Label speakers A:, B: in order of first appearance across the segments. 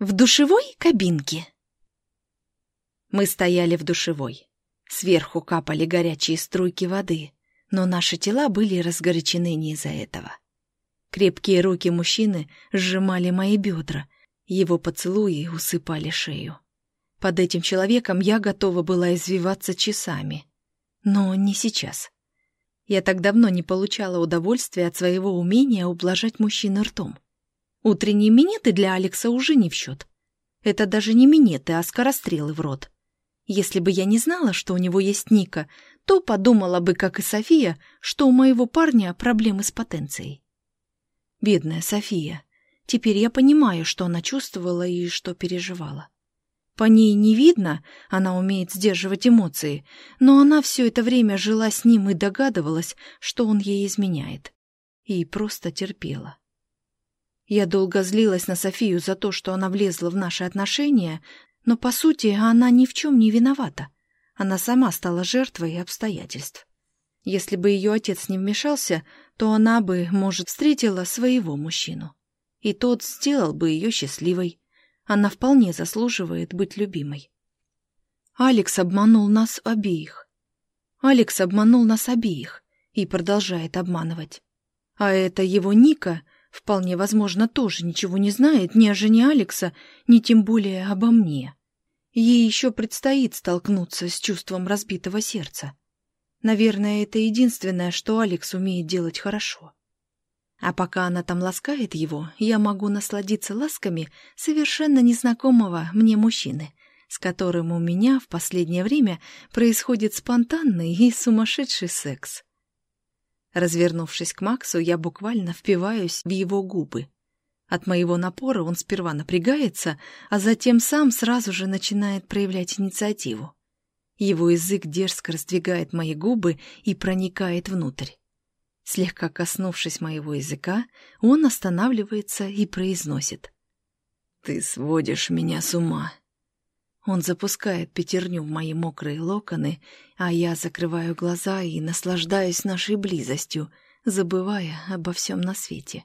A: В душевой кабинке. Мы стояли в душевой. Сверху капали горячие струйки воды, но наши тела были разгорячены не из-за этого. Крепкие руки мужчины сжимали мои бедра, его поцелуи усыпали шею. Под этим человеком я готова была извиваться часами. Но не сейчас. Я так давно не получала удовольствия от своего умения ублажать мужчин ртом. Утренние минеты для Алекса уже не в счет. Это даже не минеты, а скорострелы в рот. Если бы я не знала, что у него есть Ника, то подумала бы, как и София, что у моего парня проблемы с потенцией. Бедная София. Теперь я понимаю, что она чувствовала и что переживала. По ней не видно, она умеет сдерживать эмоции, но она все это время жила с ним и догадывалась, что он ей изменяет. И просто терпела. Я долго злилась на Софию за то, что она влезла в наши отношения, но, по сути, она ни в чем не виновата. Она сама стала жертвой обстоятельств. Если бы ее отец не вмешался, то она бы, может, встретила своего мужчину. И тот сделал бы ее счастливой. Она вполне заслуживает быть любимой. Алекс обманул нас обеих. Алекс обманул нас обеих и продолжает обманывать. А это его Ника — Вполне возможно, тоже ничего не знает ни о жене Алекса, ни тем более обо мне. Ей еще предстоит столкнуться с чувством разбитого сердца. Наверное, это единственное, что Алекс умеет делать хорошо. А пока она там ласкает его, я могу насладиться ласками совершенно незнакомого мне мужчины, с которым у меня в последнее время происходит спонтанный и сумасшедший секс. Развернувшись к Максу, я буквально впиваюсь в его губы. От моего напора он сперва напрягается, а затем сам сразу же начинает проявлять инициативу. Его язык дерзко раздвигает мои губы и проникает внутрь. Слегка коснувшись моего языка, он останавливается и произносит. «Ты сводишь меня с ума». Он запускает пятерню в мои мокрые локоны, а я закрываю глаза и наслаждаюсь нашей близостью, забывая обо всем на свете.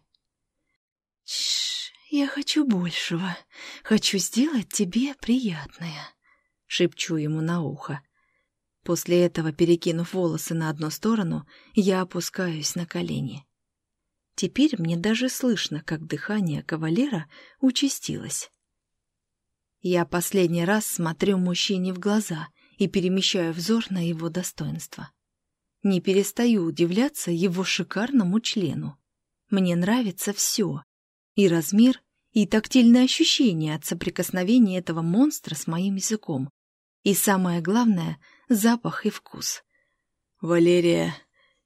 A: «Тш, я хочу большего. Хочу сделать тебе приятное», — шепчу ему на ухо. После этого, перекинув волосы на одну сторону, я опускаюсь на колени. Теперь мне даже слышно, как дыхание кавалера участилось. Я последний раз смотрю мужчине в глаза и перемещаю взор на его достоинство. Не перестаю удивляться его шикарному члену. Мне нравится все. И размер, и тактильное ощущение от соприкосновения этого монстра с моим языком. И самое главное — запах и вкус. «Валерия,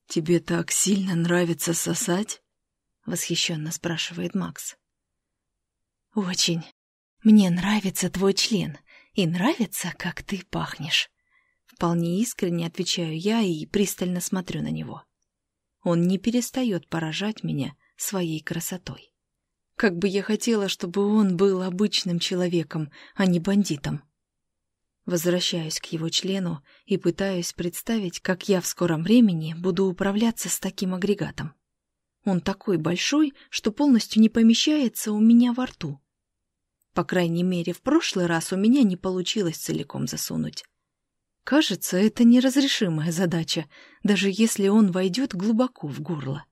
A: тебе так сильно нравится сосать?» — восхищенно спрашивает Макс. «Очень», «Мне нравится твой член, и нравится, как ты пахнешь». Вполне искренне отвечаю я и пристально смотрю на него. Он не перестает поражать меня своей красотой. Как бы я хотела, чтобы он был обычным человеком, а не бандитом. Возвращаюсь к его члену и пытаюсь представить, как я в скором времени буду управляться с таким агрегатом. Он такой большой, что полностью не помещается у меня во рту. По крайней мере, в прошлый раз у меня не получилось целиком засунуть. Кажется, это неразрешимая задача, даже если он войдет глубоко в горло.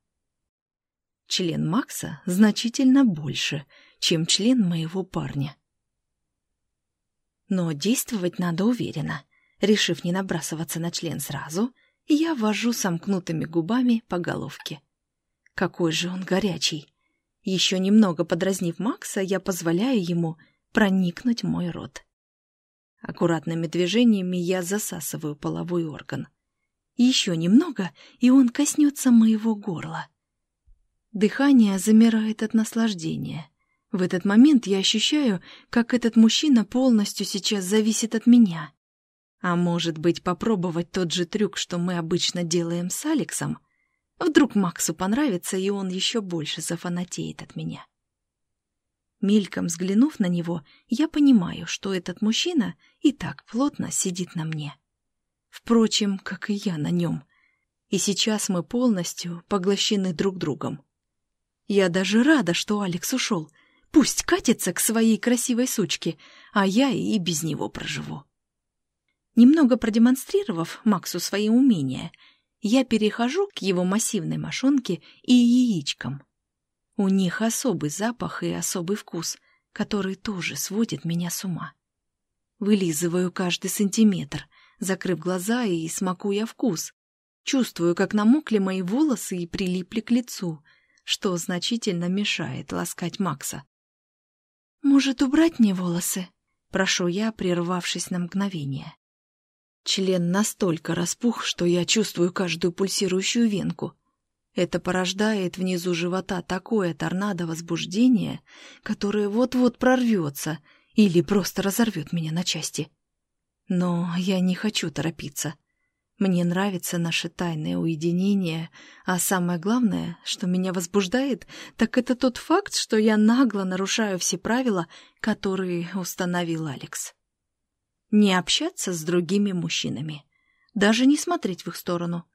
A: Член Макса значительно больше, чем член моего парня. Но действовать надо уверенно. Решив не набрасываться на член сразу, я вожу сомкнутыми губами по головке. Какой же он горячий! Еще немного подразнив Макса, я позволяю ему проникнуть в мой рот. Аккуратными движениями я засасываю половой орган. Еще немного, и он коснется моего горла. Дыхание замирает от наслаждения. В этот момент я ощущаю, как этот мужчина полностью сейчас зависит от меня. А может быть, попробовать тот же трюк, что мы обычно делаем с Алексом — Вдруг Максу понравится, и он еще больше зафанатеет от меня. Мельком взглянув на него, я понимаю, что этот мужчина и так плотно сидит на мне. Впрочем, как и я на нем. И сейчас мы полностью поглощены друг другом. Я даже рада, что Алекс ушел. Пусть катится к своей красивой сучке, а я и без него проживу. Немного продемонстрировав Максу свои умения, я перехожу к его массивной мошонке и яичкам. У них особый запах и особый вкус, который тоже сводит меня с ума. Вылизываю каждый сантиметр, закрыв глаза и смакуя вкус. Чувствую, как намокли мои волосы и прилипли к лицу, что значительно мешает ласкать Макса. «Может, убрать мне волосы?» — прошу я, прервавшись на мгновение. Член настолько распух, что я чувствую каждую пульсирующую венку. Это порождает внизу живота такое торнадо возбуждения, которое вот-вот прорвется или просто разорвет меня на части. Но я не хочу торопиться. Мне нравится наше тайное уединение, а самое главное, что меня возбуждает, так это тот факт, что я нагло нарушаю все правила, которые установил Алекс не общаться с другими мужчинами, даже не смотреть в их сторону.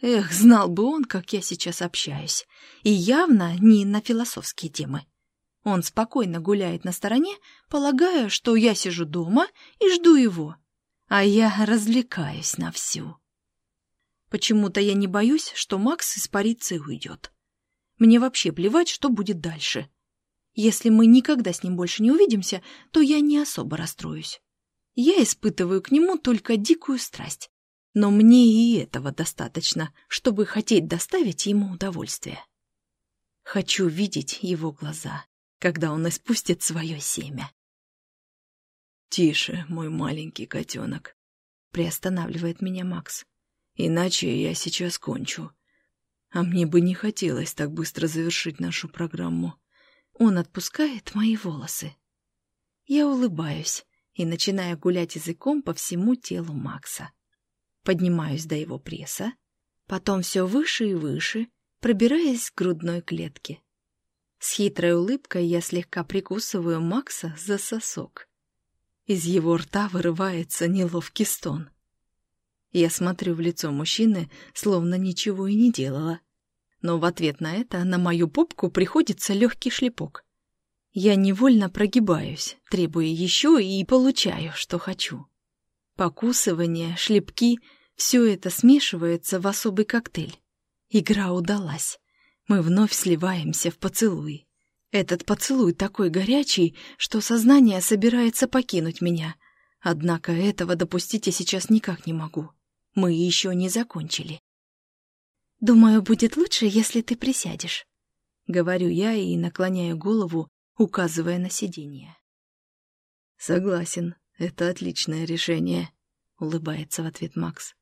A: Эх, знал бы он, как я сейчас общаюсь, и явно не на философские темы. Он спокойно гуляет на стороне, полагая, что я сижу дома и жду его, а я развлекаюсь на всю. Почему-то я не боюсь, что Макс испарится и уйдет. Мне вообще плевать, что будет дальше. Если мы никогда с ним больше не увидимся, то я не особо расстроюсь. Я испытываю к нему только дикую страсть. Но мне и этого достаточно, чтобы хотеть доставить ему удовольствие. Хочу видеть его глаза, когда он испустит свое семя.
B: «Тише, мой маленький котенок», — приостанавливает меня Макс. «Иначе я сейчас кончу. А мне бы не хотелось так быстро завершить нашу программу».
A: Он отпускает мои волосы. Я улыбаюсь, и начинаю гулять языком по всему телу Макса. Поднимаюсь до его пресса, потом все выше и выше, пробираясь к грудной клетке. С хитрой улыбкой я слегка прикусываю Макса за сосок. Из его рта вырывается неловкий стон. Я смотрю в лицо мужчины, словно ничего и не делала. Но в ответ на это на мою попку приходится легкий шлепок. Я невольно прогибаюсь, требуя еще и получаю, что хочу. Покусывание, шлепки — все это смешивается в особый коктейль. Игра удалась. Мы вновь сливаемся в поцелуй. Этот поцелуй такой горячий, что сознание собирается покинуть меня. Однако этого допустить я сейчас никак не могу. Мы еще не закончили. «Думаю, будет лучше, если ты присядешь», — говорю я и наклоняю голову, указывая на сиденье.
B: «Согласен, это отличное решение», — улыбается в ответ Макс.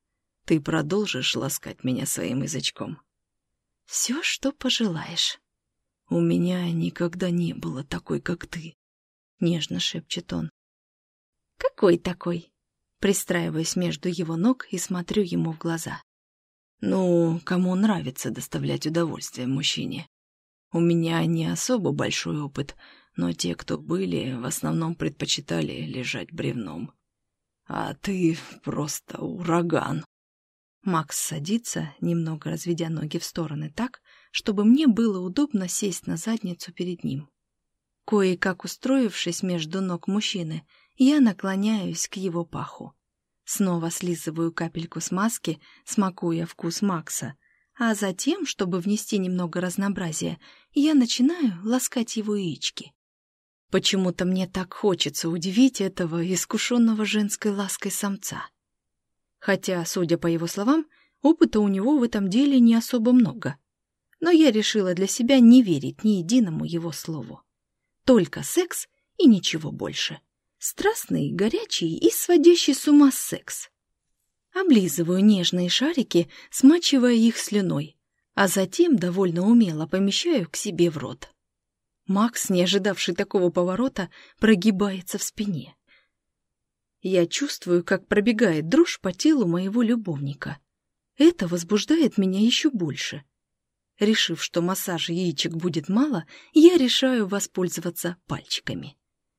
B: «Ты продолжишь ласкать меня своим язычком?»
A: «Все, что пожелаешь».
B: «У меня никогда не было такой, как ты», — нежно шепчет он.
A: «Какой такой?» Пристраиваюсь между его ног и смотрю ему в глаза.
B: «Ну, кому нравится доставлять удовольствие мужчине?» У меня не особо большой опыт, но те, кто были, в основном предпочитали лежать бревном. А ты просто ураган.
A: Макс садится, немного разведя ноги в стороны так, чтобы мне было удобно сесть на задницу перед ним. Кое-как устроившись между ног мужчины, я наклоняюсь к его паху. Снова слизываю капельку смазки, смакуя вкус Макса, а затем, чтобы внести немного разнообразия, я начинаю ласкать его яички. Почему-то мне так хочется удивить этого искушенного женской лаской самца. Хотя, судя по его словам, опыта у него в этом деле не особо много. Но я решила для себя не верить ни единому его слову. Только секс и ничего больше. Страстный, горячий и сводящий с ума секс. Облизываю нежные шарики, смачивая их слюной, а затем довольно умело помещаю к себе в рот. Макс, не ожидавший такого поворота, прогибается в спине. Я чувствую, как пробегает дрожь по телу моего любовника. Это возбуждает меня еще больше. Решив, что массажа яичек будет мало, я решаю воспользоваться пальчиками.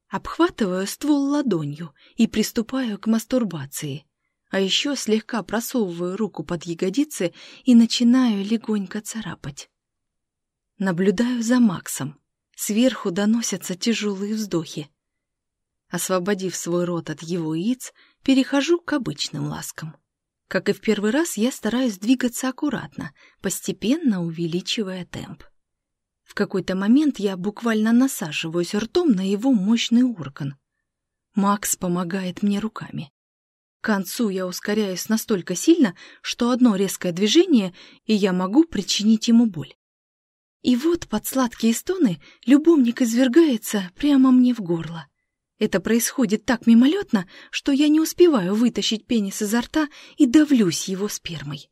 A: Обхватываю ствол ладонью и приступаю к мастурбации — а еще слегка просовываю руку под ягодицы и начинаю легонько царапать. Наблюдаю за Максом. Сверху доносятся тяжелые вздохи. Освободив свой рот от его яиц, перехожу к обычным ласкам. Как и в первый раз, я стараюсь двигаться аккуратно, постепенно увеличивая темп. В какой-то момент я буквально насаживаюсь ртом на его мощный орган. Макс помогает мне руками. К концу я ускоряюсь настолько сильно, что одно резкое движение, и я могу причинить ему боль. И вот под сладкие стоны любовник извергается прямо мне в горло. Это происходит так мимолетно, что я не успеваю вытащить пенис изо рта и давлюсь его спермой.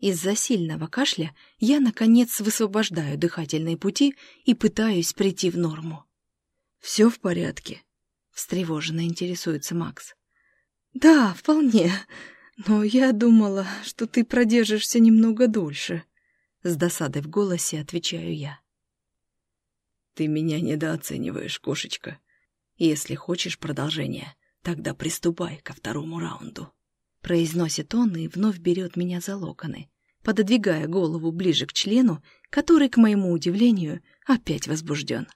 A: Из-за сильного кашля я, наконец, высвобождаю дыхательные пути и пытаюсь прийти в норму.
B: «Все в порядке?»
A: — встревоженно интересуется Макс.
B: «Да, вполне. Но я думала, что ты продержишься немного дольше», — с досадой в голосе отвечаю я. «Ты меня недооцениваешь, кошечка», если хочешь продолжения, тогда приступай ко второму раунду.
A: Произносит он и вновь берет меня за локоны, пододвигая голову ближе к члену, который, к моему удивлению, опять возбужден.